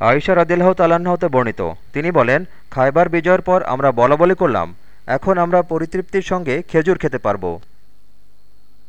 আয়সা রদিল্লাহ তালাহতে বর্ণিত। তিনি বলেন, খায়বার বিজয়ের পর আমরা বলাবলি করলাম। এখন আমরা পরিতৃপ্তির সঙ্গে খেজুর খেতে পারব।